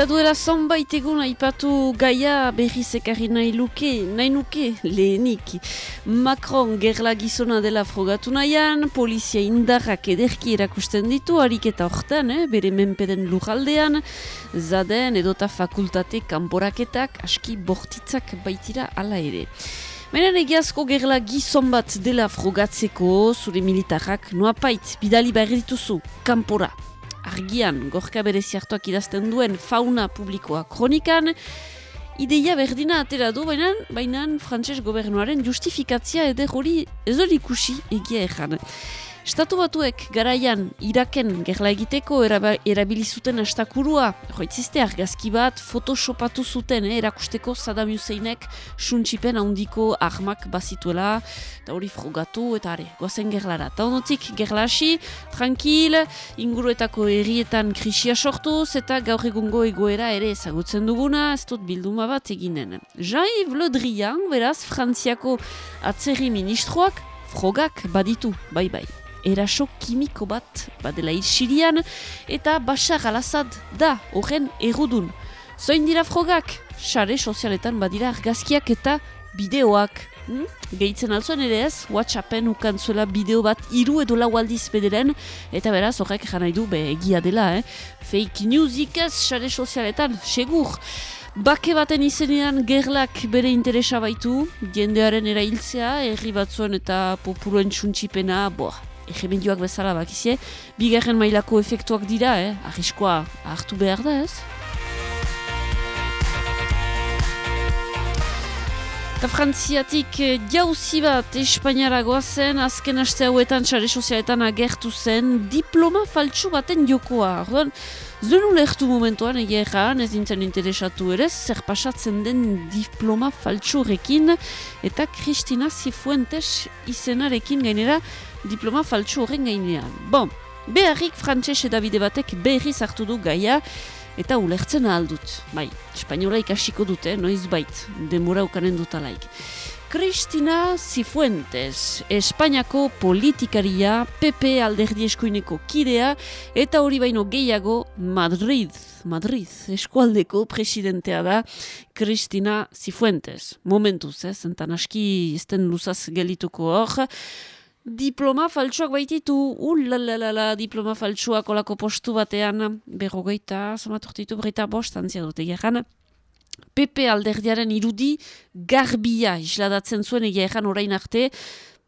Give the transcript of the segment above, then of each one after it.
Eta duela zonbait egun aipatu gaia berriz ekarri nahi luke, nahi nuke lehenik. Macron gerla gizona dela frogatu nahian, polizia indarrak ederki erakusten ditu, harik eta horretan, eh, bere menpeden lujaldean, zaden edota fakultate kanporaketak aski bortitzak baitira ala ere. Menen egiazko gerla gizon bat dela frogatzeko, zure militarrak, noapait, bidali behar dituzu, kanpora argian gorka bereziartuak idazten duen fauna publikoa kronikan, ideia berdina atera du, baina, baina frantses gobernuaren justifikatzia eder hori ez hori ikusi egia ezan. Estatu batuek garaian Iraken gerla egiteko erabili zuten astakurua, joitzizte argazki bat, photoshopatu zuten, eh, erakusteko Saddam Husseinek suntsipen handiko armak bazituela, eta hori frogatu, eta are, goazen gerlara. Ta honotik gerla hasi, tranquil, inguruetako errietan krisia sortuz, eta gaur egungo egoera ere ezagutzen duguna, ez dut bilduma bat eginen. Jean-Yves Le Drian, beraz, Frantziako atzerri ministroak, frogak baditu, bai bai eraso kimiko bat badela sirian eta Bashar al da horren erudun. Zoin dira frogak? Sare sozialetan badira argazkiak eta bideoak. Hmm? Gehitzen altzuen ere ez, Whatsappen ukantzuela bideo bat iru edo lau aldiz bederen, eta beraz horrek janai du be egia dela, eh? Fake news ikaz sare sozialetan, segur. Bake baten izenean gerlak bere interesa baitu, jendearen erailtzea, herri batzuen eta populuen txuntxipena, boa, egemendioak bezala bakizie, bigarren mailako efektuak dira, eh? arriskoa hartu behar da ez? Eta frantziatik eh, jauzi bat Espainiaragoa zen, azken aste hauetan txare sozialetan agertu zen diploma faltsu baten jokoa. Orduan, zenu lehtu momentuan egia erran, ez dintzen interesatu ere, zer pasatzen den diploma faltsu eta Kristina Zifuentes izenarekin gainera diploma faltsu horren gainean. Bon, beharrik frantses edabide batek berriz hartu du gaia, eta ulertzen aldut. Bai, espainola ikasiko dute, noiz bait, demora ukanen dutalaik. Cristina Cifuentes, Espainiako politikaria, PP alderdi eskuineko kidea, eta hori baino gehiago Madrid, Madrid, eskualdeko presidentea da, Cristina Cifuentes. Momentuz, eh, zentan aski izten luzaz gelituko hor, diploma faltsuak baititu, ulalalala, diploma faltsuak olako postu batean, berrogeita, somatortitu, berreita bost, antzia dute geran, Pepe alderdiaren irudi garbia isladatzen zuen egia egan orain arte,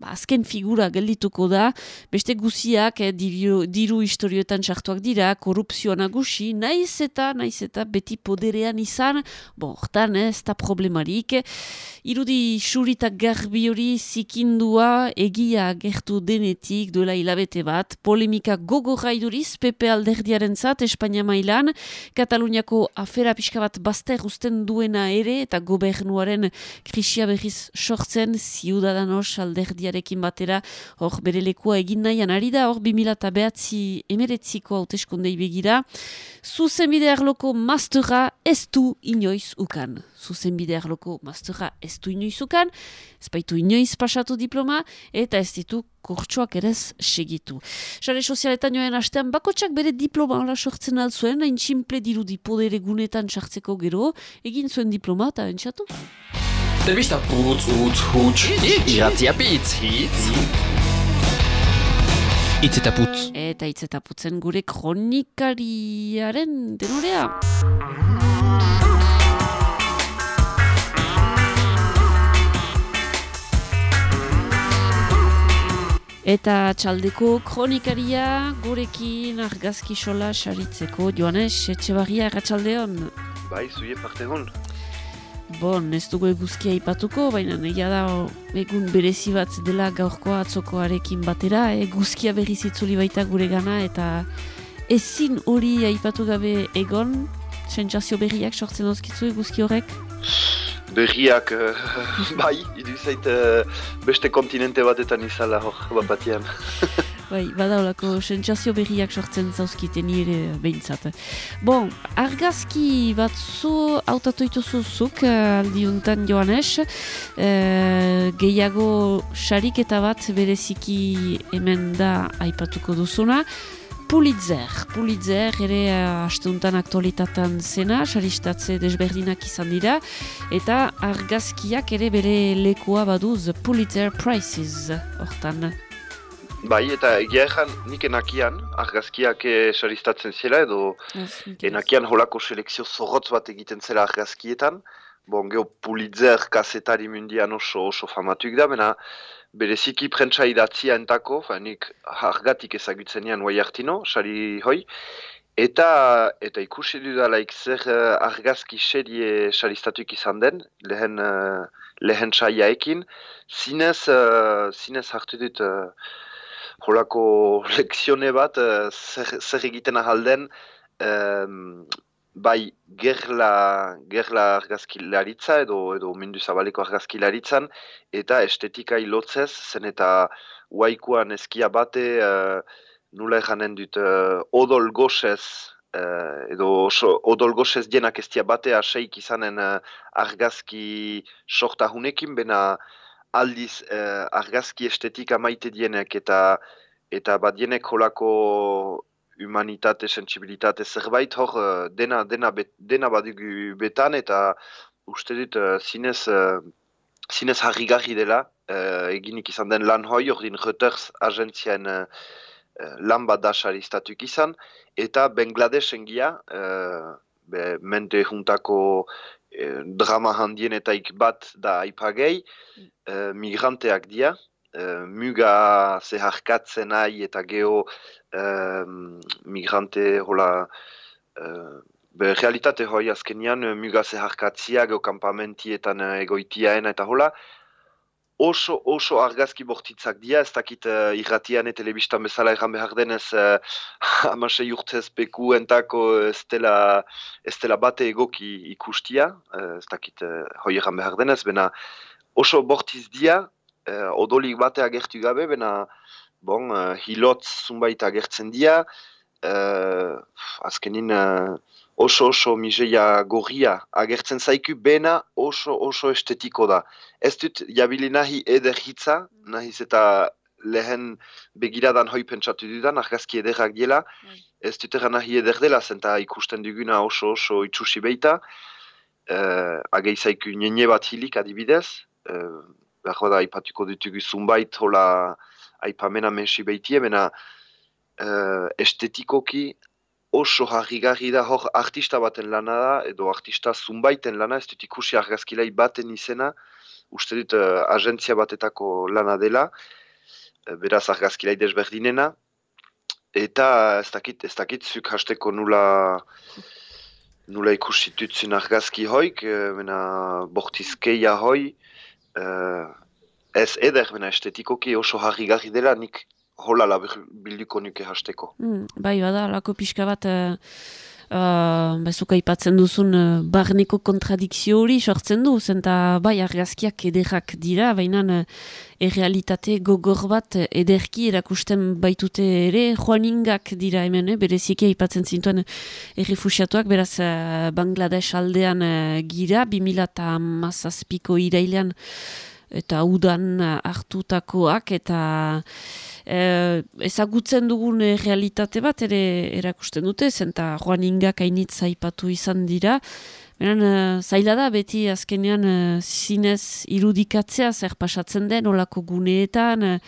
ba, azken figura geldituko da, beste guziak eh, diru, diru historioetan sartuak dira, korrupzioa nagusi, naiz eta, naiz eta beti poderean izan, bon, hortan eh, ez da problemarik. Irudi surita garbi hori zikindua egia gertu denetik duela hilabete bat, polemika gogo gaiduriz, Pepe alderdiaren zat, Espainia mailan, Kataluniako afera pixka bat bazter usten duena ere, eta gobernuaren krisia berriz sortzen, ziudadanos alderdiaren Frantziarekin batera, hor bere lekua egin nahian ari da, hor 2000 behatzi emeretziko hauteskundei begira. Zuzenbide arloko mastera ez du inoiz ukan. Zuzenbide arloko mastera ez du inoiz ukan, ez baitu inoiz pasatu diploma, eta ez ditu kortsuak erez segitu. Sare sozialetan joan hastean, bakotsak bere diploma ala sortzen alzuen, hain tximple dirudi podere gunetan sartzeko gero, egin zuen diploma eta entxatu. Telebista putz, utz, huts, iratzia pitz, hitz. Itz eta putz. Eta itz eta putzen gure kronikariaren denorea. Eta txaldeko kronikaria gurekin argazki sola saritzeko. Joanes, etxe barria erratxaldeon. Bai, zuie parte hon. Bon, ez dugu eguzkia ipatuko, baina negia da egun berezi bat dela gaurkoa atzokoarekin batera, eguzkia berri zitzuli baita gure gana, eta ezin hori aipatu gabe egon, sentsazio berriak sortzen dozkitzu eguzki horrek? Berriak, uh, bai, idu zait uh, beste kontinente batetan izala hor, bat batean. Bai, badaulako sentsazio berriak sortzen zauzkiten nire behintzat. Bon, argazki bat zu autatoitu zuzuk eh, aldiuntan joanes, e, gehiago sarik eta bat bereziki hemen da aipatuko duzuna. Pulitzer. Pulitzer ere uh, astuntan aktualitatean zena, saristatze desberdinak izan dira, eta argazkiak ere bere lekua baduz Pulitzer Prizes, hortan. Bai, eta egia ezan nik enakian, argazkiak eh, saristatzen zela edo enakian holako selekzio zorrotz bat egiten zela argazkietan. Bon, geho Pulitzer kasetari mundian oso oso famatuik da, bena bereziki prentsa idatzia entako, fa, nik argatik ezagutzen ean guai hartino, sari hoi, eta, eta ikusi dudalaik zer uh, argazki serie saristatuik izan den, lehen, uh, lehen saiaekin, zinez, uh, zinez hartu dut holako lekzione bat uh, zer, zer egiten ahalden um, bai gerla, gerla argazkilaritza edo edo mindu zabaleko argazkilaritzan eta estetika ilotzez zen eta waikuan eskia bate uh, nula eganen dut uh, odol gosez uh, edo oso, odol gosez dienak estia bate aseik izanen uh, argazki sorta hunekin bena aldiz eh, argazki estetika maite dienek eta eta badienek holako humanitate, sensibilitate zerbait hor eh, dena, dena, bet, dena badugu betan eta uste dut uh, zinez, uh, zinez harrigarri dela eginik izan den lan hoi, ordin Reuters agentzian uh, lan bat dasari statuk izan eta Bangladesen gia uh, be, mente juntako Eh, drama handienetaik bat da aipagei, mm. migranteak dia, uh, muga zeharkatzen nahi eta geho migrante hola be, realitate hoi azkenian muga zeharkatzia geho kampamentietan egoitiaena eta hola, oso oso argazki bortitzak dira, ez dakit uh, irratian eta telebistan bezala egan behar denez uh, amasei urtez peku entako ez dela bate egoki ikustia, uh, ez dakit uh, hoi egan behar denez, bena oso bortiz dira, uh, odolik bate agertu gabe, bena bon, uh, hilotz zunbait agertzen dira, uh, azkenin oso oso miseia gorria agertzen zaiku bena oso oso estetiko da. Ez dut jabili nahi eder hitza, nahiz eta lehen begiradan hoi pentsatu dudan, argazki ederrak diela, bai. ez dut eran nahi eder dela, zenta ikusten duguna oso oso itxusi beita, uh, agei zaiku nene bat hilik adibidez, uh, behar da aipatuko ditugu zunbait hola aipamena mensi beitie, bena uh, estetikoki oso harrigarri da hor artista baten lana da, edo artista zunbaiten lana, ez dut ikusi argazkilai baten izena, uste dut uh, agentzia batetako lana dela, uh, beraz argazkilai desberdinena, eta ez dakit, ez dakit zuk hasteko nula, nula ikusi dutzen argazki hoik, uh, mena bortizkeia hoi, uh, ez eder, mena estetikoki oso harrigarri dela, nik hola la bilduko nuke hasteko. Mm, bai, bada, lako pixka bat, uh, uh, bezuka ipatzen duzun, uh, barneko kontradikzio hori sortzen du, zenta bai, argazkiak ederrak dira, baina uh, errealitate gogor bat ederki erakusten baitute ere, joaningak dira hemen, eh? bereziki ipatzen zintuen errefusiatuak, beraz uh, Bangladesh aldean uh, gira, 2000 eta mazazpiko irailean, eta udan hartutakoak, eta e, ezagutzen dugun e, realitate bat ere erakusten dute, zenta joan ingak hainitza ipatu izan dira, Beran, uh, zaila da, beti azkenean uh, zinez irudikatzea zer pasatzen den olako guneetan,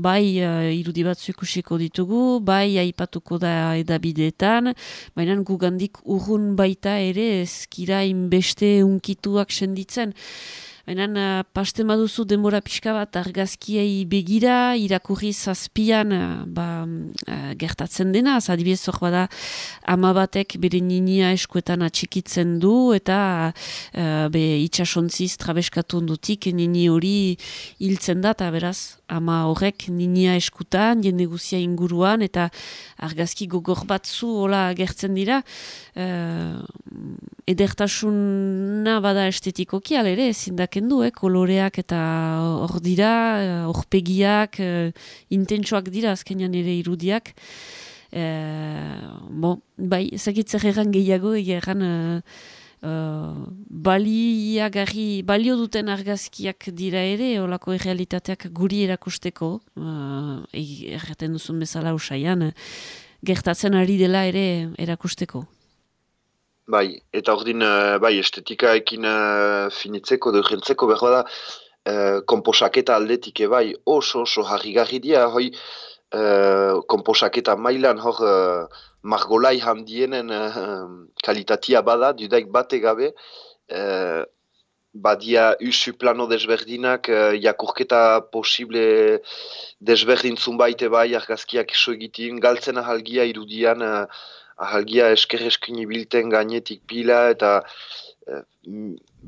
bai uh, irudi bat ikusiko ditugu, bai aipatuko da edabideetan, baina gugandik urrun baita ere ezkira inbeste unkituak senditzen. Baina uh, paste maduzu denbora pixka bat argazkiei begira, irakurri zazpian uh, ba, uh, gertatzen dena, zadibidez hor bada ama batek bere ninia eskuetan atxikitzen du, eta uh, be itxasontziz trabeskatu ondutik nini hori hiltzen da, eta beraz ama horrek ninia eskutan, jende guzia inguruan, eta argazki gogor batzu hola gertzen dira, uh, edertasuna bada estetikoki, alere, ezindak du, eh, koloreak eta hor dira, eh, horpegiak, uh, intentsuak dira azkenean ere irudiak. Uh, bo, bai, ezakitzer egan gehiago, egan... Uh, baliagarri, balio duten argazkiak dira ere, olako errealitateak guri erakusteko, uh, erraten duzun bezala usaian, gertatzen ari dela ere erakusteko. Bai, eta ordin, uh, bai, estetikaekin uh, finitzeko, duhentzeko, behar da, uh, komposaketa aldetik, bai, oso, oso, harri dia, hoi, uh, komposaketa mailan, hor, uh, margolai handienen uh, kalitatia bada, dudaik bate gabe, uh, badia usu plano desberdinak, uh, jakurketa posible desberdintzun baite bai, argazkiak iso egitin, galtzen ahalgia irudian, uh, ahalgia esker eskini bilten gainetik pila, eta uh,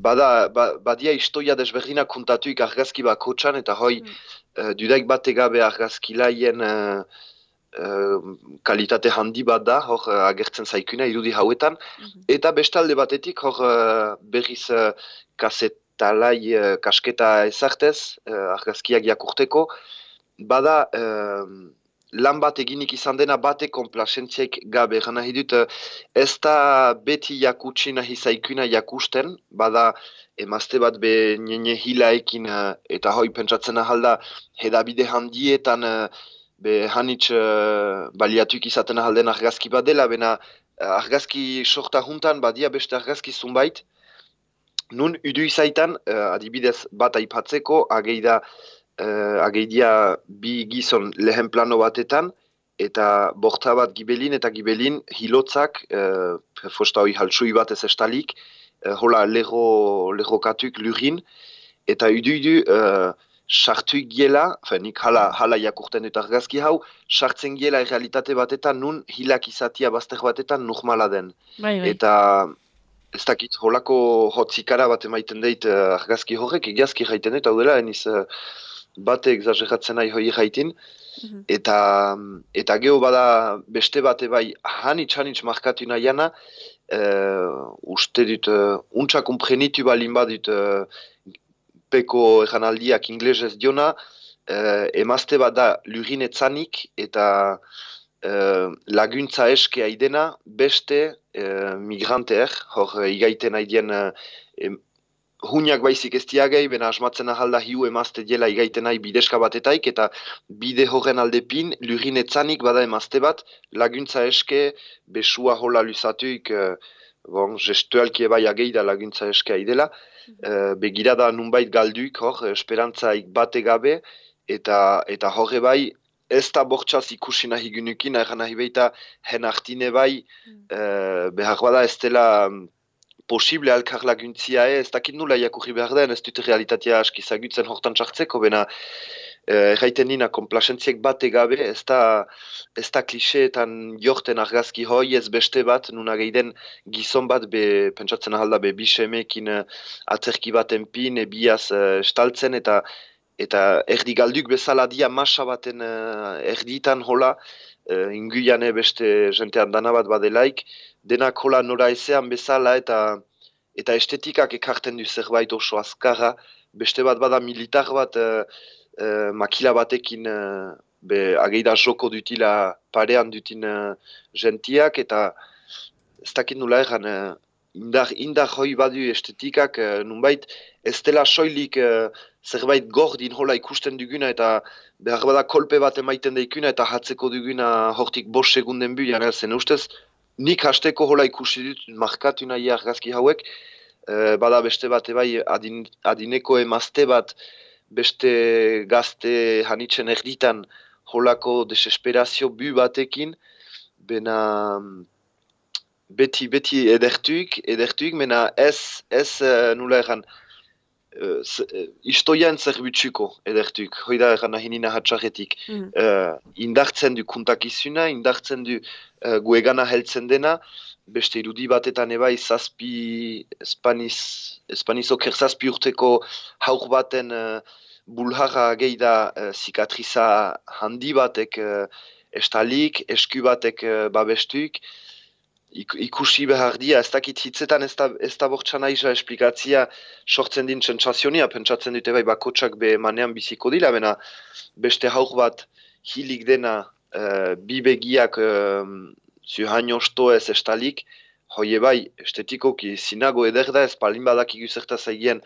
bada, ba, badia istoia desberdinak kuntatuik argazki bakotxan, eta hoi, mm. uh, dudaik bate gabe argazki laien, kalitate handi bat da, hor agertzen zaikuna irudi hauetan, mhm. eta bestalde batetik hor berriz kasetalai kasketa ezartez, argazkiak jakurteko, bada lan bat eginik izan dena bate konplasentziek gabe, gana hidut ez da beti jakutsi nahi zaikuna jakusten, bada emazte bat be nene hilaekin eta hoi pentsatzen ahalda hedabide handietan be hanitz uh, baliatuik izaten ahalden argazki bat dela, bena argazki sorta juntan badia beste argazki zunbait, nun udu izaitan, uh, adibidez bat aipatzeko, ageida, uh, ageidia bi gizon lehen plano batetan, eta borta bat gibelin eta gibelin hilotzak, uh, fosta hoi haltsui bat ez estalik, uh, hola lego, katuk lurin, eta udu udu, sartu giela, nik hala, hala jakurten dut argazki hau, sartzen giela errealitate batetan nun hilak izatia bazter batetan normala den. Bai, bai. Eta ez dakit holako hotzikara bat emaiten deit uh, argazki horrek, egiazki jaiten hau dela, eniz uh, bate egzageratzen nahi hoi jaitin. Mhm. Eta, eta geho bada beste bate bai hanitz hanitz markatu nahiana, uh, uste dut, uh, untsa komprenitu balin badut uh, peko eganaldiak inglesez diona, eh, emazte bat da lurinetzanik eta eh, laguntza eske aidena beste eh, migranteer, hor eh, igaiten aidien eh, huniak baizik ez diagei, bena asmatzen ahalda hiu emazte diela igaiten nahi bideska batetaik, eta bide horren aldepin, lurinetzanik bada emazte bat, laguntza eske, besua hola luzatuik, eh, bon, gestualki ebai ageida laguntza eske aidela, uh, begirada nunbait galduik hor, esperantzaik bate gabe, eta, eta horre bai, ez da bortxaz ikusi nahi gynukin, erran nahi behita hen artine bai, uh, behar bada ez dela mm, posible alkar laguntzia, ez dakit nula jakurri behar den, ez dute realitatea askizagutzen hortan txartzeko, bena erraiten nina konplasentziek bat egabe, ez da, ez da kliseetan jorten argazki hoi, ez beste bat, nuna geiden gizon bat, be, pentsatzen ahalda, be, bisemekin uh, atzerki baten pin, ebiaz uh, estaltzen, eta eta erdi galduk bezala dia masa baten erditan hola, uh, inguiane beste jentean dana bat badelaik, denak hola nora ezean bezala, eta eta estetikak ekarten du zerbait oso azkarra, beste bat bada militar bat, uh, makila batekin uh, be ageida joko dutila parean dutin uh, gentiak eta ez dakit nula egan uh, indar, indar hoi badu estetikak uh, nunbait ez dela soilik uh, zerbait gordin hola ikusten duguna eta behar bada kolpe bat emaiten daikuna eta hatzeko duguna hortik bos segunden jara zen ustez nik hasteko hola ikusi dut markatu nahi argazki hauek. Uh, bada beste bat ebai adin, adineko emazte bat beste gazte hanitzen erditan holako desesperazio bu batekin, bena beti beti edertuik, edertuik, mena ez, ez uh, nula egan, uh, uh, istoian zerbutsuko edertuik, hoi da egan nahi nina hatxarretik. Mm. Uh, indartzen du kuntakizuna, indartzen du uh, guegana heltzen dena, beste irudi batetan ebai zazpi, espaniz, espanizok erzazpi urteko haur baten uh, bulharra geida uh, zikatriza handi batek uh, estalik, esku batek uh, babestuik, Ik, ikusi behar dia, ez dakit hitzetan ez da, ez da bortxan aiza esplikatzia sortzen din tsentsazionia, pentsatzen dute bai bakotsak be manean biziko dila, bena beste hauk bat hilik dena uh, bi begiak uh, zuhain osto ez estalik, hoie bai, estetikoki zinago eder da ez palin badak iguzerta zaigien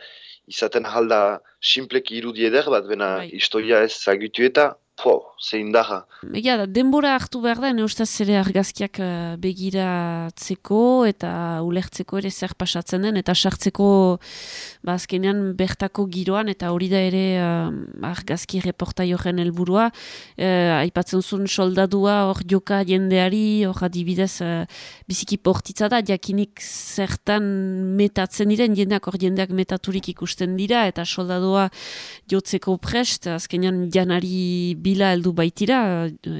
izaten halda simpleki irudi eder bat, bena bai. istoia ez zagitu eta po, zein daga. Egia da, denbora hartu behar da, neustaz ere argazkiak uh, begiratzeko eta ulertzeko ere zer pasatzen den, eta sartzeko ba, azkenean bertako giroan, eta hori da ere uh, argazki reporta joren helburua. Uh, aipatzen zuen soldadua hor joka jendeari, hor adibidez uh, biziki portitza da, jakinik zertan metatzen diren, jendeak hor jendeak metaturik ikusten dira, eta soldadua jotzeko prest, azkenean janari bila heldu baitira,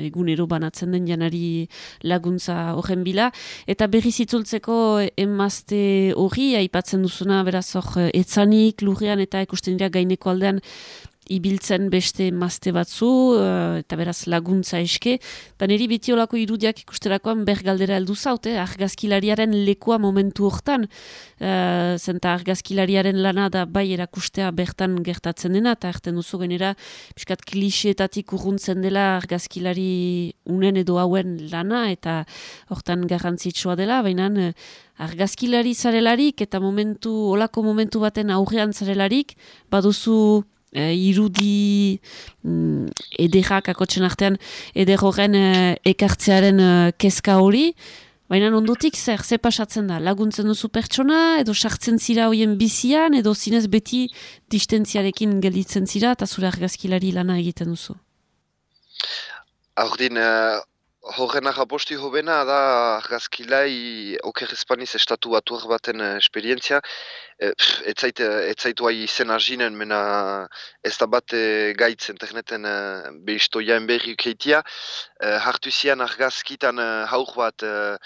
egunero banatzen den janari laguntza horren bila, eta berri zitzultzeko emazte hori, aipatzen duzuna, beraz hor, etzanik, lurrean eta ikusten dira gaineko aldean, ibiltzen beste mazte batzu, uh, eta beraz laguntza eske. Da niri beti olako irudiak ikusterakoan bergaldera heldu zaute, argazkilariaren lekua momentu hortan, uh, zenta argazkilariaren lana da bai erakustea bertan gertatzen dena, eta erten duzu genera, piskat klixeetatik urruntzen dela argazkilari unen edo hauen lana, eta hortan garrantzitsua dela, baina uh, argazkilari zarelarik, eta momentu, olako momentu baten aurrean zarelarik, baduzu uh, irudi mm, ederrak akotzen artean eder horren uh, ekartzearen uh, kezka hori, baina ondotik zer, ze pasatzen da, laguntzen duzu pertsona, edo sartzen zira hoien bizian, edo zinez beti distentziarekin gelditzen zira, eta zure argazkilari lana egiten duzu. Aurdin, Horren ahaposti hobena da argazkilai oker espaniz estatu batuak baten uh, esperientzia. E, etzaitu hai izen arginen, mena ez da bat gaitz interneten uh, behistoiaen berri ukeitia. Uh, hartu zian argazkitan uh, hauk bat uh,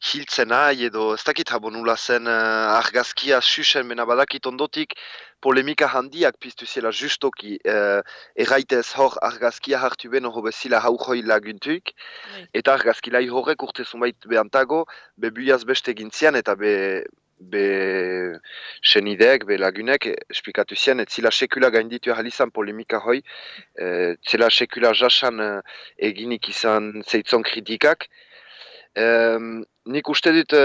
hiltzen nahi edo ez dakit habonula zen uh, argazkia susen, mena badakit ondotik polemika handiak piztu zela justoki uh, erraitez hor argazkia hartu beno hobe zila haujoi laguntuik bai. eta argazkilai horrek urte zumait behantago bebuiaz beste gintzian eta be be senideek, be lagunek, esplikatu zian, et zila sekula gainditu ahalizan polemika hoi, e, zila sekula jasan eginik izan zeitzon kritikak. E, nik uste dut e,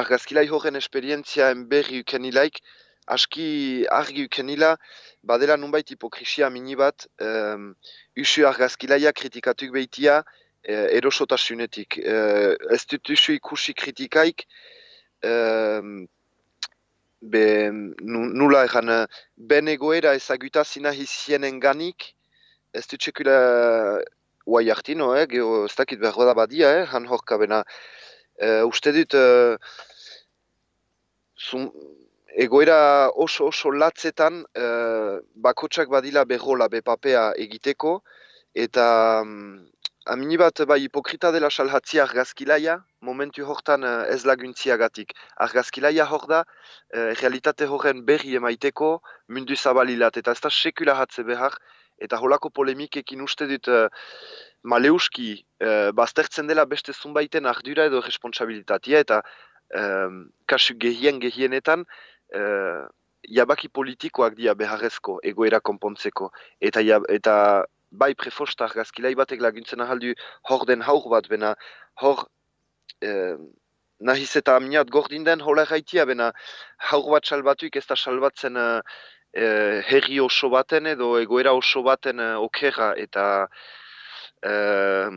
argazkilai horren esperientzia berri ukenilaik, aski argi ukenila, badela nunbait hipokrisia mini bat, um, usu argazkilaia kritikatuk behitia uh, erosotasunetik. Uh, ez dut usu ikusi kritikaik, um, be, nula egan, ben egoera ezaguta zina hizienen ganik, ez dut txekula uai hartino, eh, geho, ez dakit behar badia, eh, han horka bena. Uh, uste dut, uh, egoera oso oso latzetan uh, bakotsak badila berrola bepapea egiteko eta um, amini bat bai hipokrita dela salhatzi argazkilaia momentu hortan ez laguntziagatik. Argazkilaia hor da uh, realitate horren berri emaiteko mundu zabalilat eta ez da sekula hatze behar eta holako polemikekin uste dut uh, maleuski uh, baztertzen dela beste zunbaiten ardura edo responsabilitatea eta um, kasu gehien gehienetan uh, jabaki politikoak dia beharrezko egoera konpontzeko. Eta, eta bai prefostar gazkilai batek laguntzen ahaldu hor den haur bat, bena hor uh, nahiz eta aminat gordin den hola gaitia, bena haur bat salbatuik ez da salbatzen uh, uh, herri oso baten edo egoera oso baten uh, okera eta uh,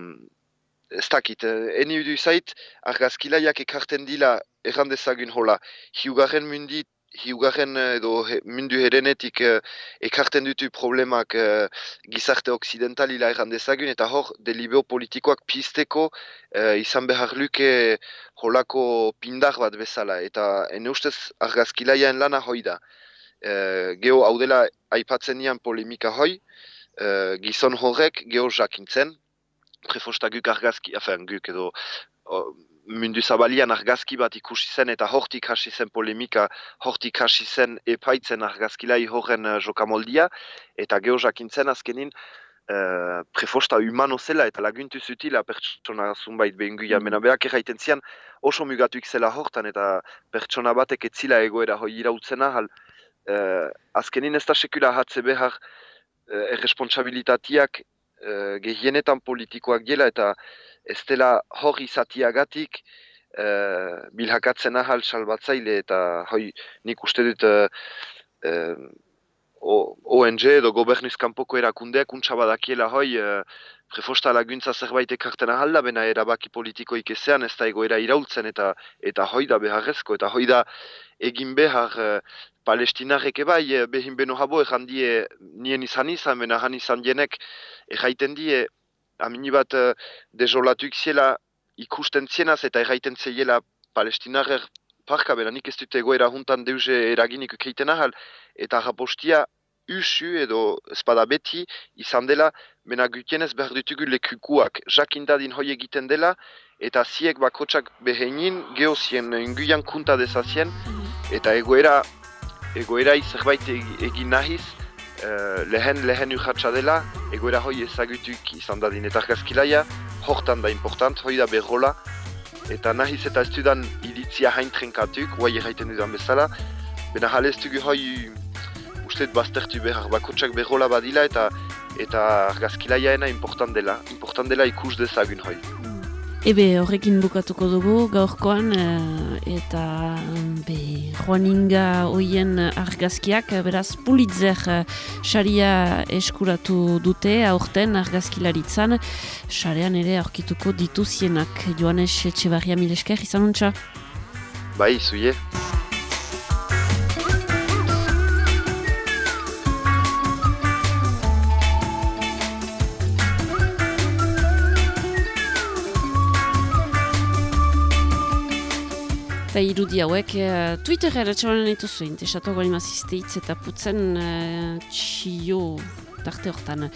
ez dakit, eni du zait, argazkilaiak ekarten dila errandezagun hola, hiugarren mundit hiugarren edo he, mundu herenetik uh, ekarten dutu problemak uh, gizarte occidentalila erran dezagun, eta hor, delibeo politikoak pizteko uh, izan behar luke holako pindar bat bezala, eta ene ustez argazkilaiaen lana hoi da. Uh, geho hau dela aipatzen nian polemika hoi, uh, gizon horrek geho jakintzen, prefosta guk argazki, afen guk edo mundu zabalian argazki bat ikusi zen eta hortik hasi zen polemika, hortik hasi zen epaitzen argazkilai horren uh, jokamoldia, eta geozakintzen azkenin uh, prefosta humano zela eta laguntu zutila pertsona zunbait behinguia, mm. mena. Behak erraiten zian oso mugatuik zela hortan eta pertsona batek etzila egoera hoi irautzena, hal, uh, azkenin ez da sekula hatze behar uh, erresponsabilitatiak uh, gehienetan politikoak gela eta ez dela hori zatiagatik uh, bilhakatzen ahal salbatzaile eta hoi nik uste dut uh, uh, ONG edo goberniz kanpoko erakundeak untsa badakiela hoi uh, prefosta laguntza zerbait ekarten ahalda, bena erabaki politikoik ezean ez da egoera iraultzen eta eta hoi da beharrezko, eta hoi da egin behar uh, palestinarek ebai uh, behin beno habo egan die nien izan izan, bena han izan jenek egaiten die amini bat uh, dezolatuik ziela ikusten zienaz eta egaiten zeiela palestinarer parka, bena nik ez dut egoera juntan deuze eraginik ukeiten ahal, eta rapostia usu edo espada beti izan dela, mena gutienez behar ditugu lekukuak, jakindadin hoi egiten dela, eta ziek bakotsak behenin geozien inguian kunta dezazien, mhm. eta egoera, egoera zerbait egin nahiz, uh, lehen lehen urratxa dela, egoera hoi ezagutuk izan dadin. Eta argazkilaia, hortan da important, hoi da berrola, eta nahiz eta ez dudan iritzia hain trenkatuk, guai erraiten dudan bezala, bena jale ez dugu hoi usteet baztertu behar bakotsak berrola badila eta eta argazkilaiaena important dela, important dela ikus dezagun hoi. Ebe horrekin bukatuko dugu gaurkoan eh, eta Juaninga hoien argazkiak beraz pulitzer eh, eskuratu dute aurten argazkilaritzan xarean ere aurkituko dituzienak Joanes Etxebarria Milesker izan untxa? Bai, zuie. Eta irudi hauek, uh, Twitter eratxabanen ditu zuen, esatu gari mazizteitz eta putzen uh, txio tarte hortan.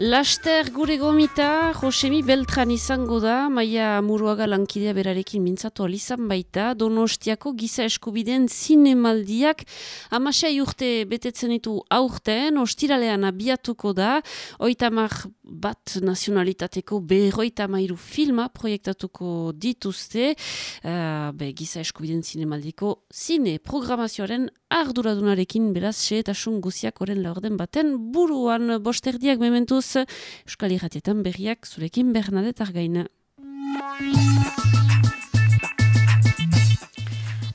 Laster gure gomita, Josemi Beltran izango da, maia muruaga lankidea berarekin mintzatu alizan baita, donostiako giza eskubideen zinemaldiak, amasei urte betetzen ditu aurten, ostiralean abiatuko da, oitamak bat nazionalitateko berroita mairu filma proiektatuko dituzte, uh, be, giza eskubideen zinemaldiko zine programazioaren arduradunarekin beraz xe eta oren laurden baten buruan bosterdiak mementuz Euskal Iratietan berriak zurekin Bernadette Argaina.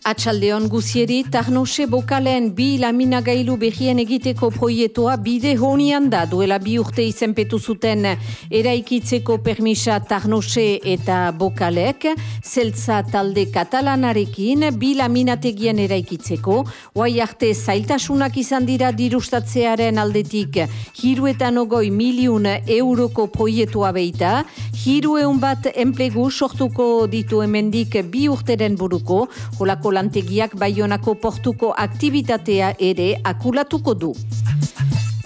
Atxaldeon guzieri, Tarnose Bokalen bi laminagailu behien egiteko proietoa bide honian da. Duela bi urte izenpetu zuten eraikitzeko permisa Tarnose eta Bokalek, zeltza talde katalanarekin bi laminategien eraikitzeko, oai arte zailtasunak izan dira dirustatzearen aldetik. Hiruetan ogoi miliun euroko proietoa beita, hirueun bat enplegu sortuko ditu emendik bi urteren buruko, holako lantegiak baionako portuko aktivitatea ere akulatuko du.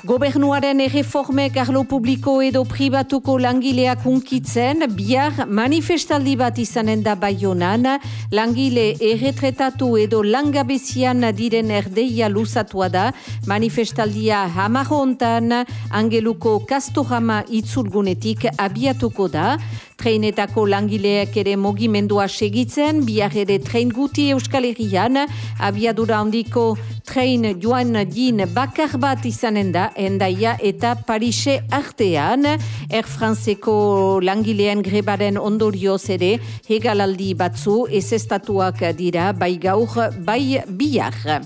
Gobernuaren erreformek arlo publiko edo pribatuko langileak unkitzen, biar manifestaldi bat izanen da baionan, langile erretretatu edo langabezian diren erdeia luzatua da, manifestaldia hamarro ontan, angeluko kastorama itzulgunetik abiatuko da, Treinetako langileak ere mogimendua segitzen, bihar ere trein guti Euskal Herrian, abiadura handiko trein joan din bakar bat izanen da, endaia eta Parise artean, Air Franceko langileen grebaren ondorioz ere, hegalaldi batzu, ez estatuak dira, bai gaur, bai bihar.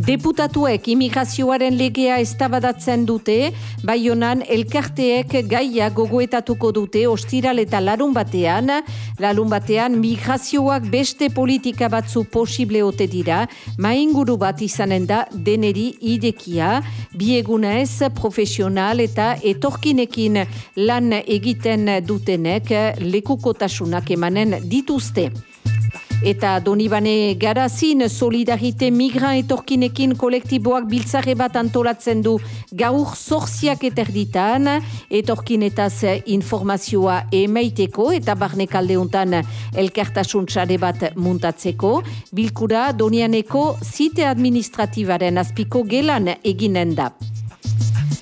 Deputatuek imigrazioaren legea estabadatzen dute, bai honan elkarteek gaia gogoetatuko dute ostiral eta larun batean, larun batean migrazioak beste politika batzu posible ote dira, mainguru bat izanen da deneri idekia, bieguna ez profesional eta etorkinekin lan egiten dutenek lekukotasunak emanen dituzte. Eta Donibane Garazin solidarite migran etorkinekin kolektiboak biltzare bat antolatzen du gaur zorziak eterditan, etorkinetaz informazioa emaiteko eta barnekalde untan elkartasun txare bat muntatzeko, bilkura Donianeko zite administratibaren azpiko gelan eginen da.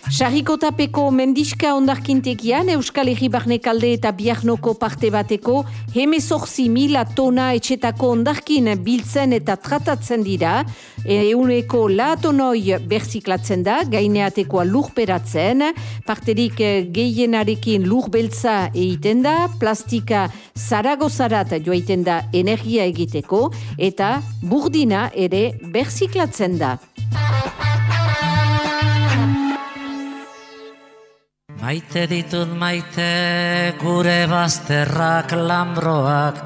Sarrikotapeko mendiska ondarkintekian Euskal Herri Barnekalde eta Biarnoko parte bateko hemezorzi mila tona etxetako ondarkin biltzen eta tratatzen dira. Euneko latonoi berziklatzen da, gaineatekoa lurperatzen, parterik gehienarekin lurbeltza egiten da, plastika zaragozarat joaiten da energia egiteko, eta burdina ere berziklatzen da. Maite ditut maite gure bazterrak lambroak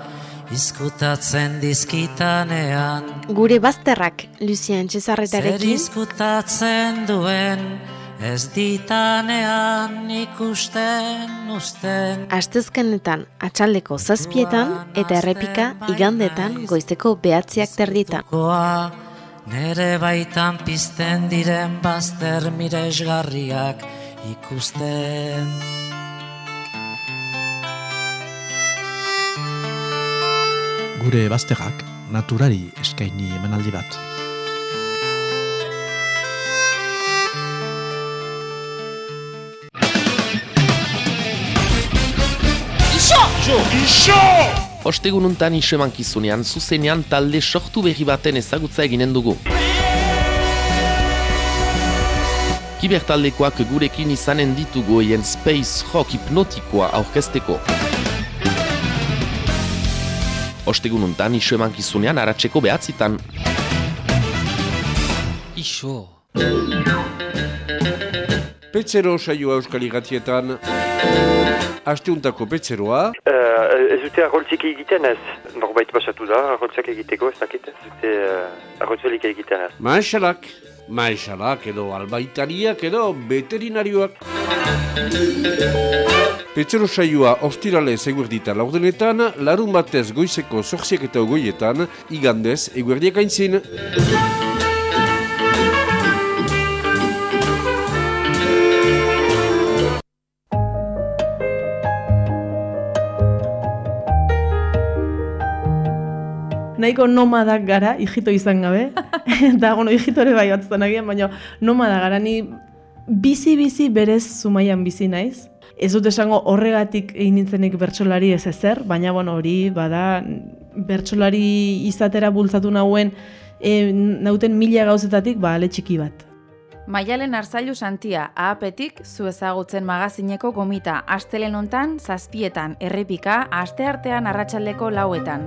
izkutatzen dizkitanean. Gure bazterrak, Lucien Txezarretarekin. Zer izkutatzen duen ez ditanean ikusten usten. Astezkenetan atxaldeko zazpietan eta errepika igandetan goizeko behatziak terditan. Nere baitan pizten diren bazter miresgarriak ikusten. Gure bazterrak naturari eskaini emanaldi bat. Iso! Iso! Ostegun untan iso emankizunean, zuzenean talde sortu berri baten ezagutza eginen dugu. Kiber taldekoak gurekin izanen ditugu eien Space Rock hipnotikoa aurkezteko. Ostegun untan iso emankizunean aratzeko behatzitan. Iso! Petzero saioa euskal igatietan. Asteuntako petzeroa. Uh, ez dute arroltzik egiten ez. Norbait basatu da, arroltziak egiteko ez dakit. Ez dute uh, arroltzik egiten ez. Maesalak. Maesalak edo albaitariak edo veterinarioak. Petzero saioa ostirale eguerdita laurdenetan, larun batez goizeko zorziak eta ogoietan, igandez eguerdiak aintzin. Nahiko nomadak gara, hijito izan gabe, eta, bueno, hijito ere bai batzutan agian, baina nomada gara, ni bizi-bizi berez zumaian bizi naiz. Ez dut esango horregatik egin nintzenik bertsolari ez ezer, baina bueno, hori bada bertsolari izatera bultzatu nauen e, nauten mila gauzetatik ba ale txiki bat. Maialen Arzailu Santia, ahapetik zu ezagutzen magazineko gomita, astelen hontan, zazpietan, errepika, aste artean arratsaldeko lauetan.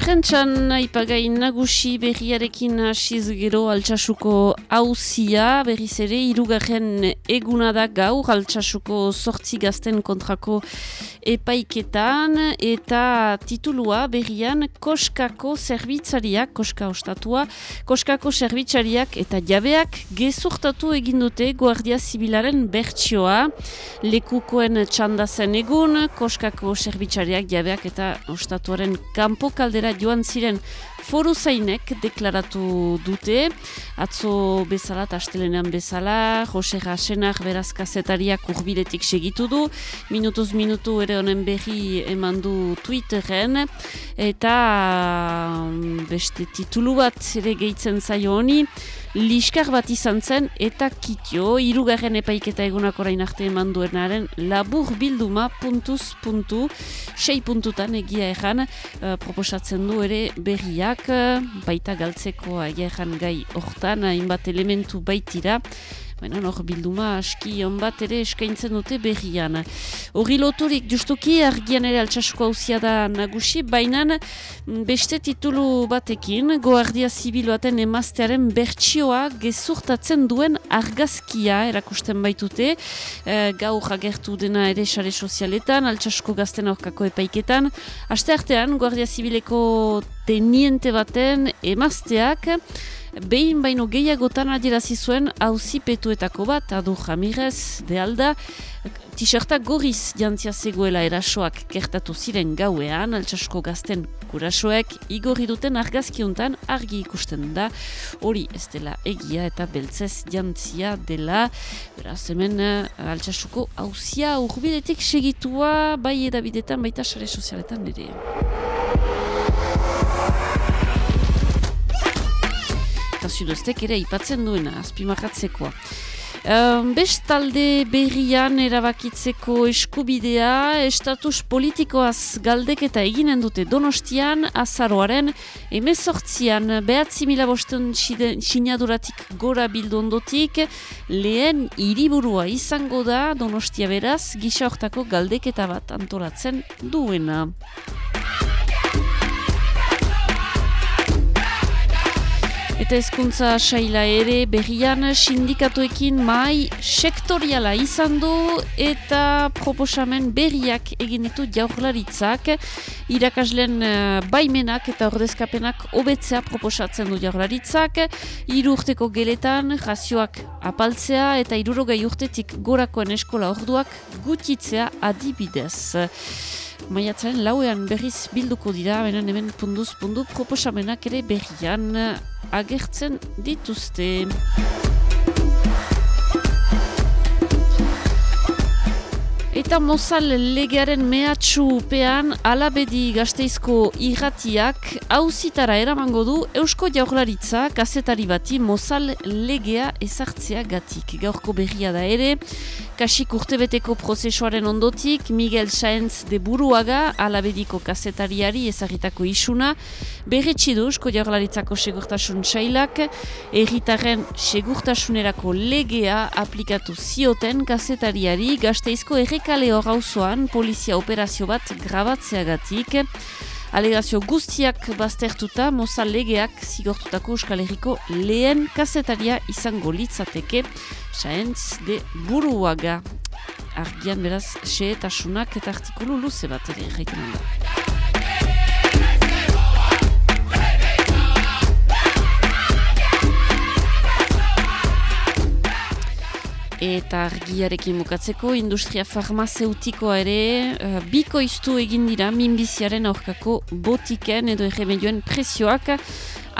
Prentxan aipagai nagusi berriarekin hasiz gero altsasuko hauzia, berriz ere irugarren eguna da gaur altsasuko sortzi gazten kontrako epaiketan. Eta titulua berrian koskako zerbitzariak, koska ostatua, koskako zerbitzariak eta jabeak gezurtatu egindute Guardia Zibilaren bertsioa. Lekukoen txandazen egun, koskako zerbitzariak jabeak eta ostatuaren kanpo kaldera joan ziren foru zainek deklaratu dute, atzo bezala astelenean bezala, Jose Rasenak beraz kazetariak urbiletik segitu du, minutuz minutu ere honen berri eman du Twitteren, eta mm, beste titulu bat ere gehitzen zaio honi, liskar bat izan zen eta kitio, irugarren epaiketa egunak orain arte eman duenaren labur bilduma puntuz puntu, sei puntutan egia erran uh, proposatzen du ere berriak, baita galtzeko egia erran gai hortan, hainbat elementu baitira, Baina hor bilduma aski bat ere eskaintzen dute berrian. Horri loturik justuki argian ere altsasuko hauzia da nagusi, baina beste titulu batekin, Goardia Zibil baten emaztearen bertsioa gezurtatzen duen argazkia erakusten baitute, e, gaur agertu dena ere sare sozialetan, altsasuko gazten aurkako epaiketan. Aste artean, Guardia Zibileko teniente baten emazteak, behin baino gehiagotan adierazi zuen auzipetuetako bat, adu jamirez, de alda, t goriz jantzia zegoela erasoak kertatu ziren gauean, altsasko gazten kurasoek, igorri duten argazkiuntan argi ikusten da, hori ez dela egia eta beltzez jantzia dela, beraz hemen eh, altsasuko hauzia urbiletik segitua, bai edabidetan, baita sare sozialetan ere. Eta sudostek ere ipatzen duena, azpimarratzekoa. Um, bestalde berrian erabakitzeko eskubidea, estatus politikoaz galdeketa eginen dute donostian, azaroaren, emezortzian, behatzi mila bosten sinaduratik gora bildu ondotik, lehen hiriburua izango da donostia beraz, gisa hortako galdeketa bat antolatzen duena. Eta ezkuntza saila ere berrian sindikatuekin mai sektoriala izan du eta proposamen berriak egin ditu jaurlaritzak irakaslen uh, baimenak eta ordezkapenak hobetzea proposatzen du jaurlaritzak hiru urteko geletan jazioak apaltzea eta irurogei urtetik gorakoen eskola orduak gutitzea adibidez. Maiatzaren lauean berriz bilduko dira, benen hemen punduz pundu proposamenak ere berrian agertzen dituzte. Eta mozal legearen mehatxu pean alabedi gazteizko irratiak hauzitara eramango du Eusko Jaurlaritza kazetari bati mozal legea ezartzea gatik. Gaurko berria da ere, kasik urtebeteko prozesuaren ondotik, Miguel Saenz de Buruaga alabediko kazetariari ezagitako isuna, berretsi du Eusko Jaurlaritzako segurtasun sailak, erritaren segurtasunerako legea aplikatu zioten kazetariari gazteizko errek Errekale horrauzoan polizia operazio bat grabatzeagatik. Alegazio guztiak baztertuta, moza legeak zigortutako Euskal Herriko lehen kasetaria izango litzateke, saentz de buruaga. Argian beraz, xe eta artikulu luze bat ere da. Eta argiarekin mukatzeko industria farmazeutikoa ere uh, bikoiztu egin dira minbiziaren aurkako botiken edo erremedioen presioak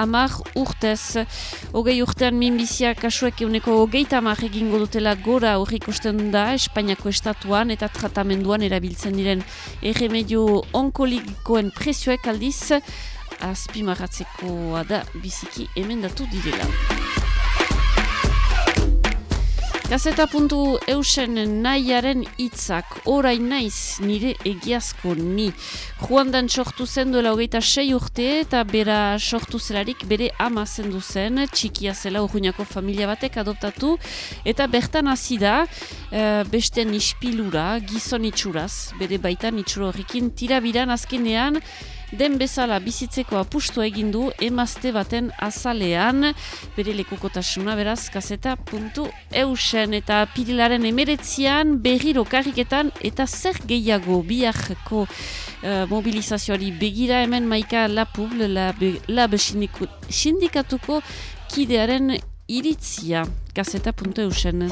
amar urtez. Hogei urtean minbizia kasuek euneko hogeita amar egingo dutela gora horrik da Espainiako estatuan eta tratamenduan erabiltzen diren erremedio onkolikoen presioek aldiz azpimarratzekoa da biziki emendatu direla. Gazeta puntu eusen nahiaren hitzak. Orain naiz nire egiazko ni. Juan sortu zen duela hogeita sei urte eta bera sortu zelarik bere ama zendu zen, txikia zela urruñako familia batek adoptatu. Eta bertan hasi da uh, beste nispilura, gizon itxuraz, bere baitan itxuro horrekin. Tirabiran azkenean, den bezala bizitzeko apustu egin du emazte baten azalean. Bere lekukotasuna beraz kaseta puntu eusen. Eta pirilaren emeretzian berriro karriketan eta zer gehiago biharko uh, mobilizazioari begira hemen maika lapub lab, lab sindikatuko kidearen iritzia. Kaseta puntu eusen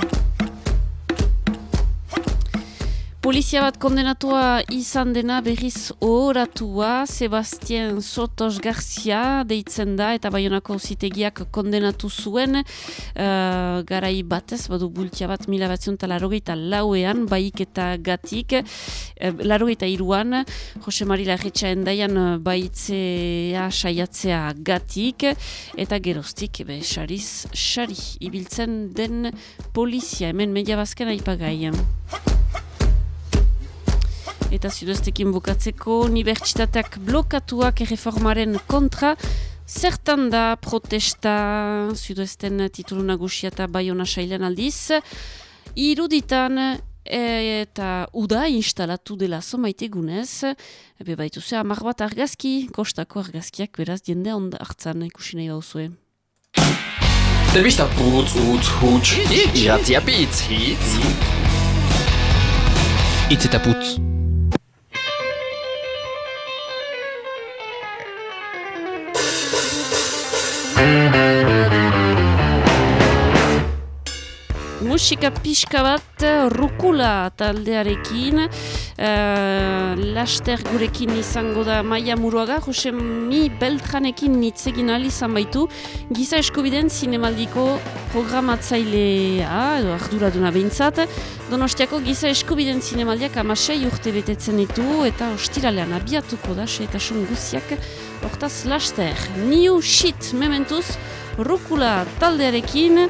Polizia bat kondenatua izan dena berriz ohoratua Sebastian Sotos Garcia deitzen da eta baionako zitegiak kondenatu zuen. Uh, garai batez, badu bultia bat mila batzion eta larogeita lauean baik eta gatik. Uh, larogeita iruan Jose Mari Larretxa endaian uh, baitzea saiatzea gatik. Eta geroztik ebe xariz xari ibiltzen den polizia. Hemen media bazken aipagaian. Eta zidoztekin bukatzeko, unibertsitateak blokatuak erreformaren kontra, zertan da protesta zidozten titulu nagusia eta baiona sailan aldiz, iruditan e, eta uda instalatu dela somaite gunez, ebe baitu ze amar bat argazki, kostako argazkiak beraz jende onda hartzan ikusi nahi bauzue. Telebista putz, utz, hutz, iratzia pitz, hitz. Itz eta putz. Musika pixka bat rukula taldearekin. Uh, laster gurekin izango da maia muruaga Jose Mi Beltranekin nitzegin alizan baitu. Giza eskubiden zinemaldiko programatzailea, edo arduraduna behintzat, Donostiako giza eskubiden zinemaldiak amasei urte betetzen ditu eta ostiralean abiatuko da eta guziak hortaz laster. New shit mementuz, rukula taldearekin,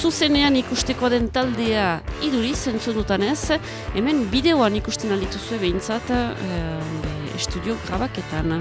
zuzenean ikusteko den taldea iduri zentzu dutan ez, hemen bideoan ikusten aldituzue behintzat e, estudio grabaketan.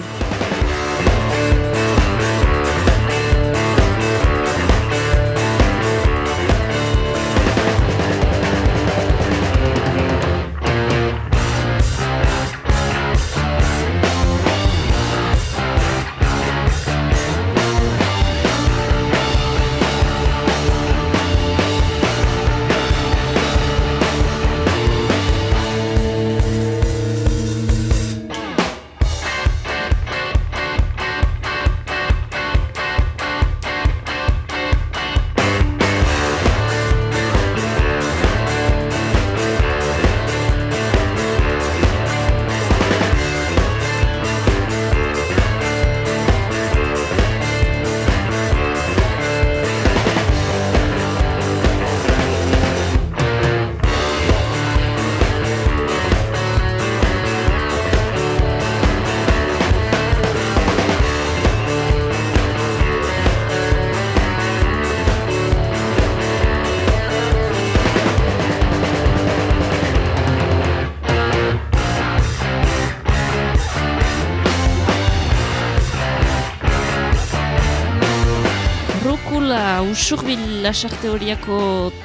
Usurbil lasarte horiako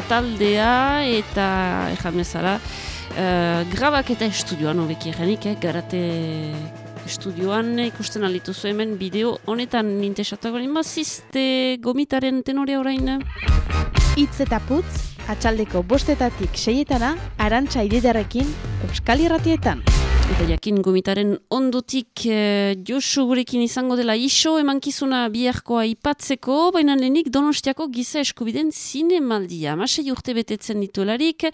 taldea eta ejan bezala uh, grabak eta estudioan horrek irrenik, eh, garate estudioan ikusten alitu hemen bideo honetan nintesatuak garen mazizte gomitaren tenorea orain Itz eta putz, atxaldeko bostetatik seietara, arantxa ididarekin, euskal irratietan. Eta jakin gomitaren ondotik eh, Josu gurekin izango dela iso emankizuna biharkoa ipatzeko, baina lehenik donostiako giza eskubiden zinemaldia. Masei urte betetzen dituelarik,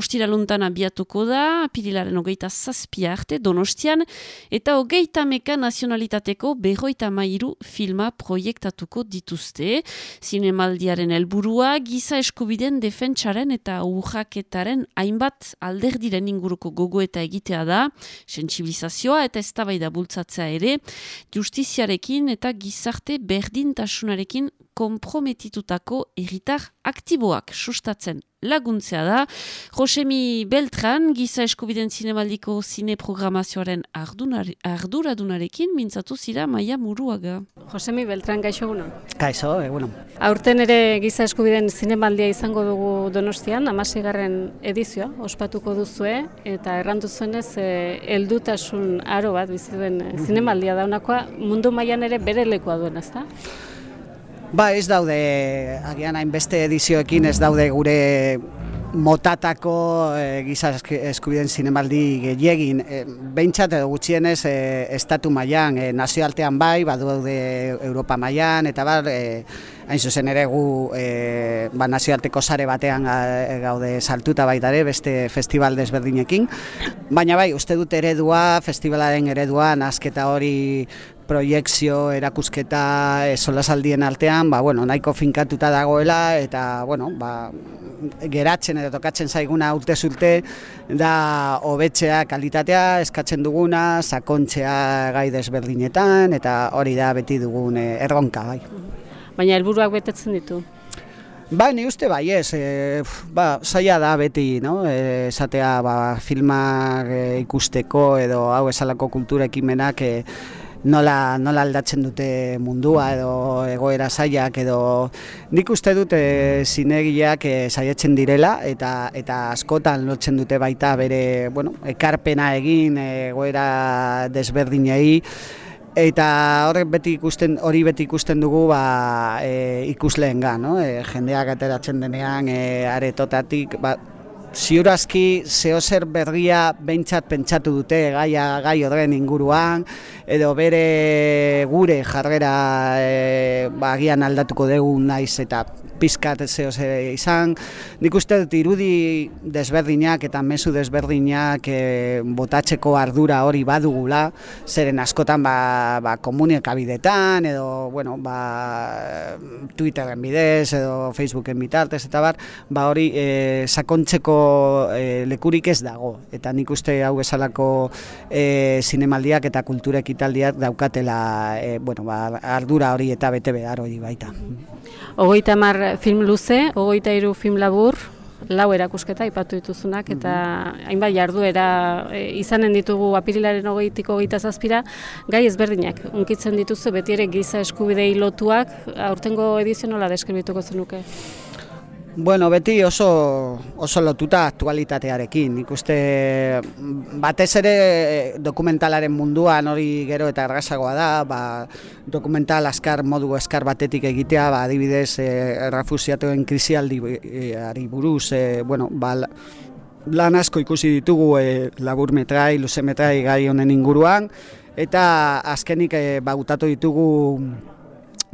ostira luntan abiatuko da, pirilaren hogeita zazpia arte donostian, eta hogeita meka nazionalitateko berroita mairu filma proiektatuko dituzte. Zinemaldiaren helburua giza eskubiden defentsaren eta urraketaren hainbat alderdiren inguruko gogo eta egitea da, sensibilizazioa eta eztabaida bultzatzea ere, justiziarekin eta gizarte berdintasunarekin komprometitutako erritar aktiboak sustatzen laguntzea da. Josemi Beltran, giza eskubiden zinemaldiko zine programazioaren arduradunarekin mintzatu zira maia muruaga. Josemi Beltran, gaixo egunon? Gaixo, egunon. Aurten ere giza eskubiden zinemaldia izango dugu donostian, amasigarren edizioa, ospatuko duzue, eta errandu zuenez, e, eldutasun aro bat biziden mhm. zinemaldia daunakoa, mundu mailan ere bere lekoa duen, ezta? Ba, ez daude, agian hainbeste edizioekin ez daude gure motatako e, giza eskubiden zinemaldi gehiagin. E, Behintzat edo gutxienez e, estatu mailan, e, nazioaltean bai, badu daude Europa mailan, eta bar, e, hain zuzen ere gu e, ba, nazioalteko sare batean gaude saltuta baita ere, beste festival desberdinekin. Baina bai, uste dut eredua, festivalaren eredua, nazketa hori proiektzio erakusketa e, solasaldien artean, ba, bueno, nahiko finkatuta dagoela eta bueno, ba, geratzen edo tokatzen zaiguna urte zulte da hobetzea kalitatea eskatzen duguna, sakontzea gai desberdinetan eta hori da beti dugun e, erronka bai. Baina helburuak betetzen ditu. Ba, ni uste bai, ez, e, ba, saia da beti, no? Esatea, ba, filmak e, ikusteko edo hau esalako kultura ekimenak e, nola, nola aldatzen dute mundua edo egoera zaiak edo nik uste dute zinegiak e, saiatzen direla eta eta askotan lotzen dute baita bere bueno, ekarpena egin egoera desberdinei eta horrek beti ikusten hori beti ikusten dugu ba e, ikusleenga, no? E, jendeak ateratzen denean e, aretotatik ba, ziurazki zeo zer berria behintzat pentsatu dute gaia gai horren inguruan edo bere gure jarrera e, bagian aldatuko dugu naiz eta pizkat zeo ze izan. Nik uste dut irudi desberdinak eta mezu desberdinak e, botatzeko ardura hori badugula, zeren askotan ba, ba komunikabidetan edo bueno, ba, Twitteren bidez edo Facebooken bitartez eta bar, ba hori e, sakontzeko e, lekurik ez dago. Eta nik uste hau esalako e, zinemaldiak eta kultura ekitaldiak daukatela e, bueno, ba, ardura hori eta bete behar hori baita. Ogoita mar film luze, ogoita iru film labur, lau erakusketa ipatu dituzunak eta mm hainbat jarduera e, izanen ditugu apirilaren hogeitiko hogeita zazpira, gai ezberdinak, unkitzen dituzu beti ere giza eskubidei lotuak, aurtengo edizio nola deskribituko zenuke? Bueno, beti oso, oso lotuta aktualitatearekin. Ikuste batez ere dokumentalaren munduan hori gero eta ergazagoa da, ba, dokumental askar modu askar batetik egitea, ba, adibidez eh, errafusiatuen krisialdi ari buruz, eh, bueno, ba, lan asko ikusi ditugu eh, labur metrai, luze metrai gai honen inguruan, eta azkenik eh, bautatu ditugu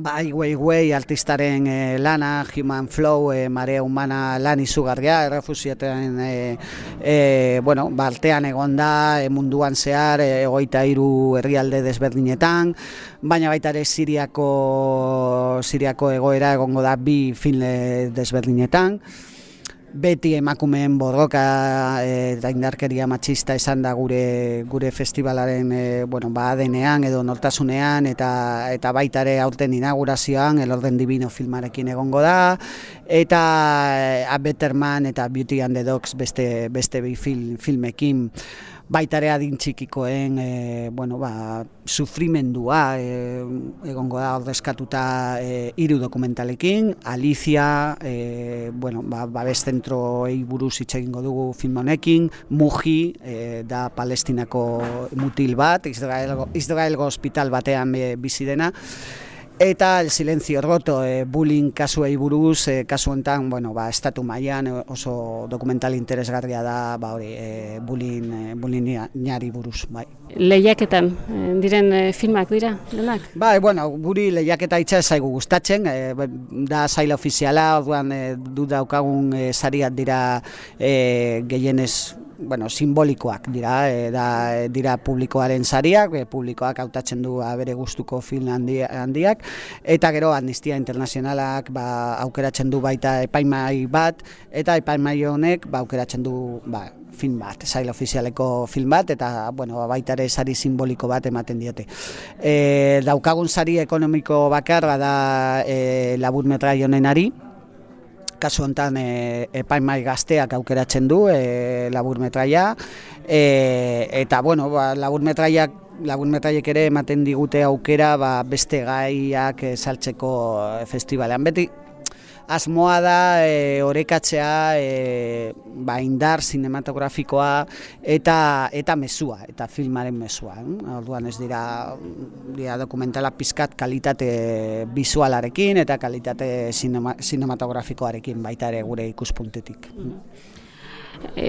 Bai, Wei Wei artistaren e, lana, Human Flow, e, marea humana lan izugarria, errefusiaten e, e, bueno, baltean egon da, e, munduan zehar, egoita hiru herrialde desberdinetan, baina baita ere Siriako, Siriako egoera egongo da bi finle desberdinetan beti emakumeen borroka e, eta indarkeria matxista esan da gure gure festivalaren e, bueno, ba, adenean edo nortasunean eta eta baita ere aurten inaugurazioan el orden divino filmarekin egongo da. Eta e, A Better Man eta Beauty and the Dogs beste, beste film, filmekin baitare adin txikikoen e, bueno, ba, sufrimendua e, egongo da ordezkatuta e, hiru dokumentalekin, Alicia, e, bueno, ba, babes zentro buruz hitz egingo dugu film honekin, Muji, e, da Palestinako mutil bat, Israelgo, Israelgo hospital batean e, bizi dena, Eta el silencio roto, e, bullying kasuei buruz, e, kasu honetan, bueno, ba, estatu mailan oso dokumental interesgarria da, ba, hori, e, bullying, e, bullying buruz, bai. Lehiaketan, diren filmak dira, denak? Bai, bueno, guri lehiaketa itxa zaigu gustatzen, e, da zaila ofiziala, orduan e, du daukagun e, sariat dira e, gehienez bueno, simbolikoak dira, e, da, dira publikoaren sariak, e, publikoak hautatzen du ba, bere gustuko film handiak, eta gero Amnistia Internazionalak ba, aukeratzen du baita epaimai bat, eta epaimai honek ba, aukeratzen du ba, film bat, zaila ofizialeko film bat, eta bueno, baita ere sari simboliko bat ematen diote. E, daukagun sari ekonomiko bakarra da e, labur metrai honenari, kasu honetan e, epaimai gazteak aukeratzen du e, labur metraia e, eta bueno, ba, labur metraiak lagun metraiek ere ematen digute aukera ba, beste gaiak saltzeko festivalean. Beti asmoa da e, orekatzea e, ba, indar sinematografikoa eta eta mezua, eta filmaren mezua. Eh? Orduan ez dira, dira dokumentala pizkat kalitate visualarekin eta kalitate sinema, sinematografikoarekin baita ere gure ikuspuntetik. E,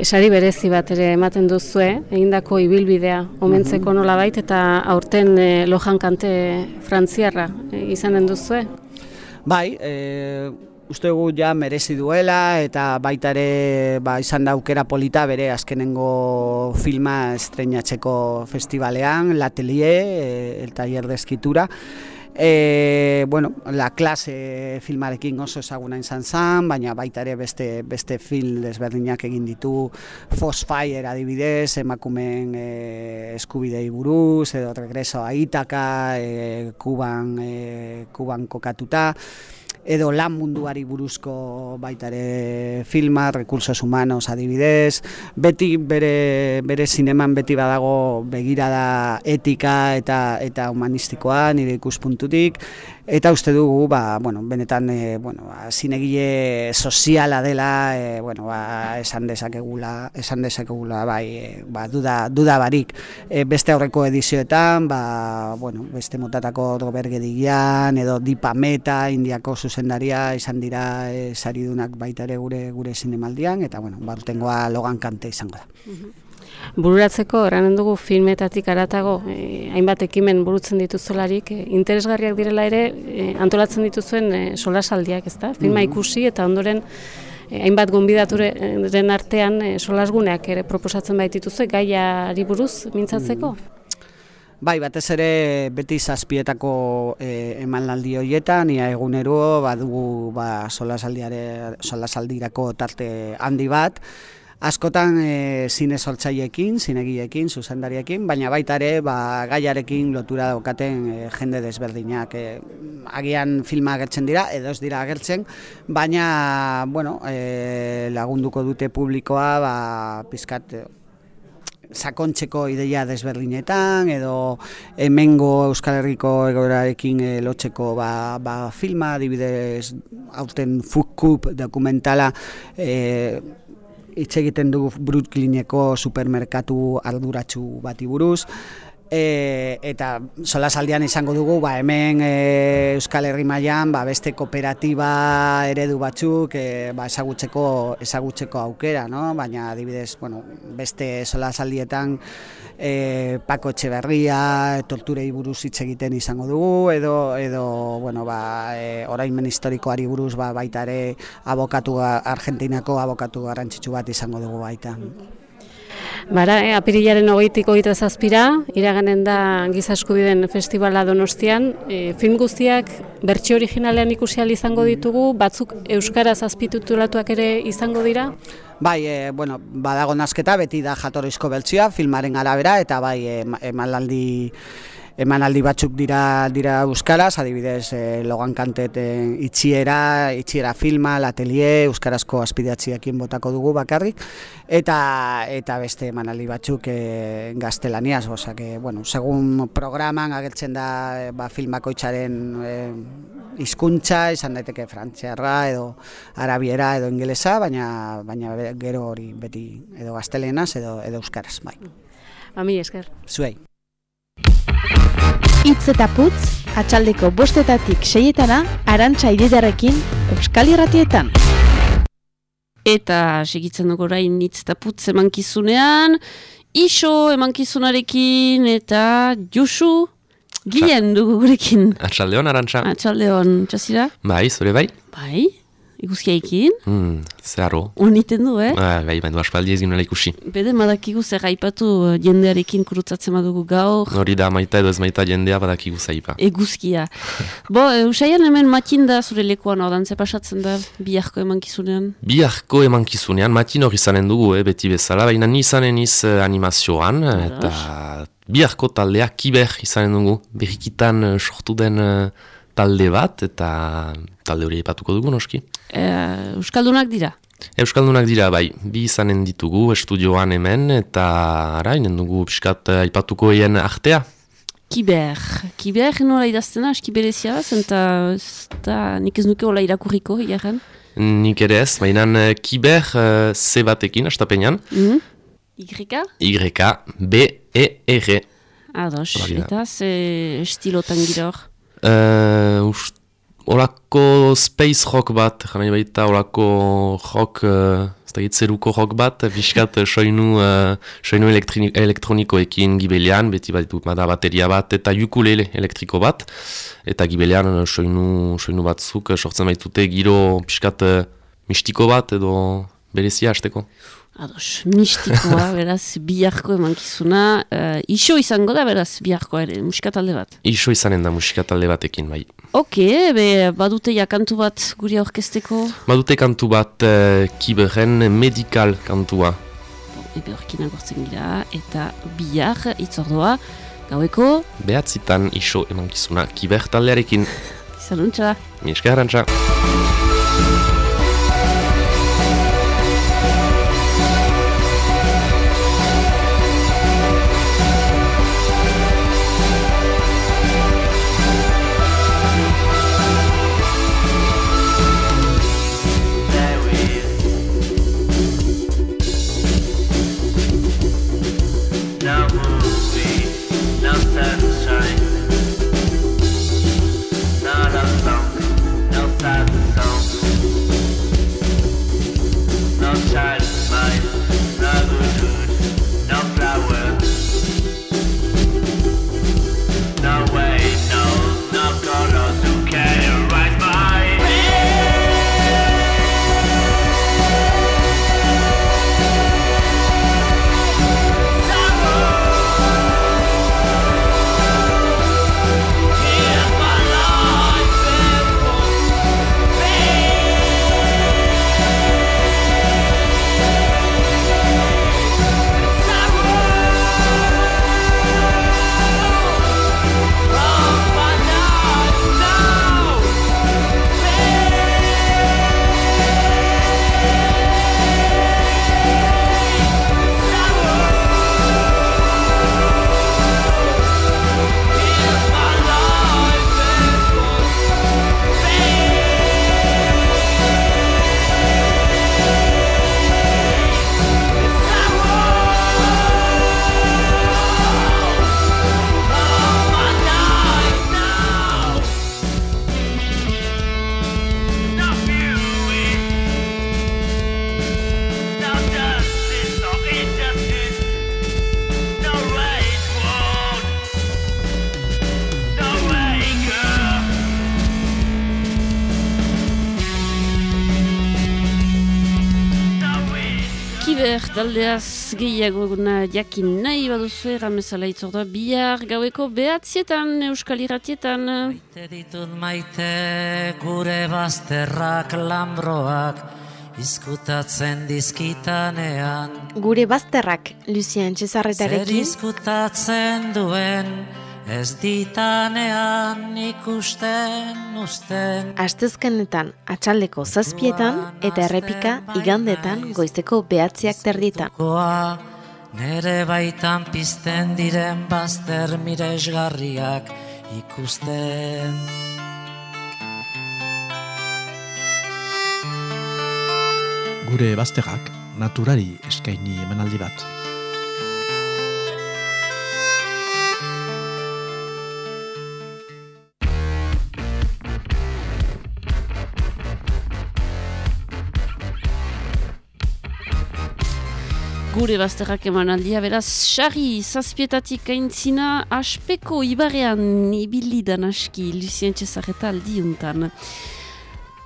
sari berezi bat ere ematen duzue, egindako ibilbidea omentzeko nola bait, eta aurten e, lojan kante frantziarra e, izanen duzue? Bai, e, uste gu ja merezi duela eta baita ere ba, izan da aukera polita bere azkenengo filma estrenatzeko festivalean, La Atelier, eh, el taller de escritura. E, bueno, la clase filmarekin oso ezaguna izan zen, baina baita ere beste, beste film desberdinak egin ditu Fosfire adibidez, emakumen e, eskubidei buruz, edo regreso a Itaka, e, Kuban, e, Kuban kokatuta edo lan munduari buruzko baitare filma, recursos humanos adibidez, beti bere, bere zineman beti badago begirada etika eta eta humanistikoa nire ikuspuntutik, Eta uste dugu, ba, bueno, benetan, e, bueno, ba, zinegile soziala dela, e, bueno, ba, esan dezakegula, esan dezakegula, bai, e, ba, duda, duda barik. E, beste aurreko edizioetan, ba, bueno, beste motatako drobergedigian, edo dipameta, indiako zuzendaria, izan dira e, saridunak baita ere gure gure zinemaldian, eta, bueno, ba, logan kante izango da. Bururatzeko eranen dugu filmetatik aratago eh, hainbat ekimen burutzen dituzularik eh, interesgarriak direla ere eh, antolatzen dituzuen eh, solasaldiak, ezta? Filma Mhm. ikusi eta ondoren eh, hainbat gonbidaturen artean eh, solasguneak ere proposatzen baitituzue gaiari buruz mintzatzeko. Bai, batez ere beti zazpietako e, emanaldi horietan, ia egunero badugu ba, solasaldirako tarte handi bat, askotan e, zine sortzaileekin, zinegiekin, zuzendariekin, baina baita ere ba, gaiarekin lotura daukaten e, jende desberdinak. E, agian filma agertzen dira, edo ez dira agertzen, baina bueno, e, lagunduko dute publikoa ba, pizkat sakontzeko ideia desberdinetan edo hemengo Euskal Herriko egoerarekin e, lotzeko ba, ba filma, adibidez aurten Cup dokumentala e, hitz egiten dugu Brooklyneko supermerkatu arduratsu bati buruz. E, eta solasaldian izango dugu ba, hemen e, Euskal Herri mailan ba, beste kooperatiba eredu batzuk e, ba, ezagutzeko ezagutzeko aukera, no? baina adibidez, bueno, beste solasaldietan e, Pako Etxeberria, torturei buruz hitz egiten izango dugu edo edo bueno, ba, e, oraimen historikoari buruz ba, baita ere abokatu Argentinako abokatu garrantzitsu bat izango dugu baita. Bara, eh, apirilaren hogeitik hogeita zazpira, iraganen da Giza Eskubideen Festivala Donostian. E, film guztiak bertsio originalean ikusi izango ditugu, batzuk Euskaraz azpitutulatuak ere izango dira? Bai, e, bueno, badago nasketa, beti da jatorrizko beltzioa, filmaren arabera, eta bai, e, emanaldi emanaldi batzuk dira dira euskaraz, adibidez e, Logan Kantet e, itxiera, itxiera filma, latelier, euskarazko azpidatziakin botako dugu bakarrik, eta eta beste emanaldi batzuk e, gaztelaniaz, osea bueno, segun programan agertzen da e, ba, filmakoitzaren e, hizkuntza izan daiteke frantziarra edo arabiera edo ingelesa, baina baina gero hori beti edo gaztelenaz edo edo euskaraz, bai. Ami esker. Zuei. Itz eta putz, atxaldeko bostetatik seietana, arantxa ididarekin, Euskal Irratietan. Eta segitzen dugu orain hitz eta putz emankizunean, iso emankizunarekin eta Josu Gilen dugu gurekin. Atxaldeon, arantxa. Atxaldeon, txasira? Bai, zure bai? Bai, ikuskiaikin. Hmm, zeharo. Uniten du, eh? Bai, bai, bai, aspaldi ez ginela ikusi. Bede madakigu zer gaipatu eh, jendearekin kurutzatzen badugu gaur. Hori da, maita edo ez maita jendea badakigu zaipa. Eguzkia. Bo, e, usaian hemen matinda zure lekuan ordan, ze pasatzen da biharko emankizunean? Biharko emankizunean, matin hori izanen dugu, eh, beti bezala, baina ni izanen iz eh, animazioan, eta biharko taldea kiber izanen dugu, berrikitan eh, sortu den eh, talde bat, eta talde hori epatuko dugu noski. E, Euskaldunak dira? Euskaldunak dira, bai, bi izanen ditugu estudioan hemen, eta ara, inen dugu piskat eh, aipatuko hien artea. Kiber. Kiber nola idaztena, aski berezia zenta eta nik ez nuke hola irakurriko, hiaren. Nik ere ez, baina eh, kiber uh, Z batekin, astapenean. Mm -hmm. Igrika? Y, B, E, R. Ados, eta ze estilotan gira hor? Uh, olako space rock bat, jana baita olako rock, ez da zeruko rock bat, biskat eh, soinu, uh, soinu elektrini- elektronikoekin gibelian, beti bat ditut bateria bat, eta ukulele elektriko bat, eta gibelian soinu, soinu batzuk sortzen baitute giro piskat uh, mistiko bat edo berezia hasteko. Ados, mistikoa, beraz, biharko emankizuna. Uh, iso izango da, beraz, biharko ere, musikatalde bat. Iso izanen da musika talde batekin, bai. Ok, be, badute ja kantu bat guri aurkezteko. Badute kantu bat uh, kiberren medikal kantua. Ebe horkin agortzen gira, eta bihar itzordoa, gaueko, Behatzitan iso emankizuna kiber taldearekin. izanuntza. Mieska harantza. Zer, taldeaz gehiago eguna jakin nahi baduzu erramezala itzordua bihar gaueko behatzietan euskal irratietan. Maite ditut maite gure bazterrak lambroak izkutatzen dizkitanean. Gure bazterrak, Lucien Zer Txezarretarekin, izkutatzen duen ez ditanean ikusten usten. astezkenetan atxaldeko zazpietan eta errepika igandetan goizeko behatziak terditan. Nere baitan pizten diren bazter miresgarriak ikusten. Gure bazterrak naturari eskaini emanaldi bat. Gure bazterrak emanaldia, beraz, xarri, zazpietatik aintzina, aspeko ibarrean ibilidan aski, Lucien Txezarreta aldiuntan.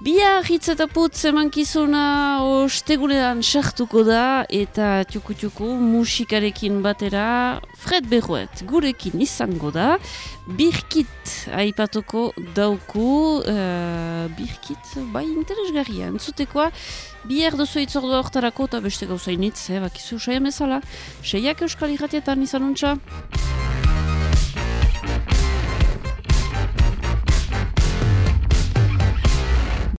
Bihar hitz eta putz emankizuna ostegunean sartuko da eta txuku-txuku musikarekin batera Fred Berroet gurekin izango da. Birkit aipatuko dauku, uh, Birkit bai interesgarria, entzutekoa bihar dozu itzordua hortarako eta beste gauzainitz, eh, bakizu saia mesala. Seiak euskal irratietan izan untxa.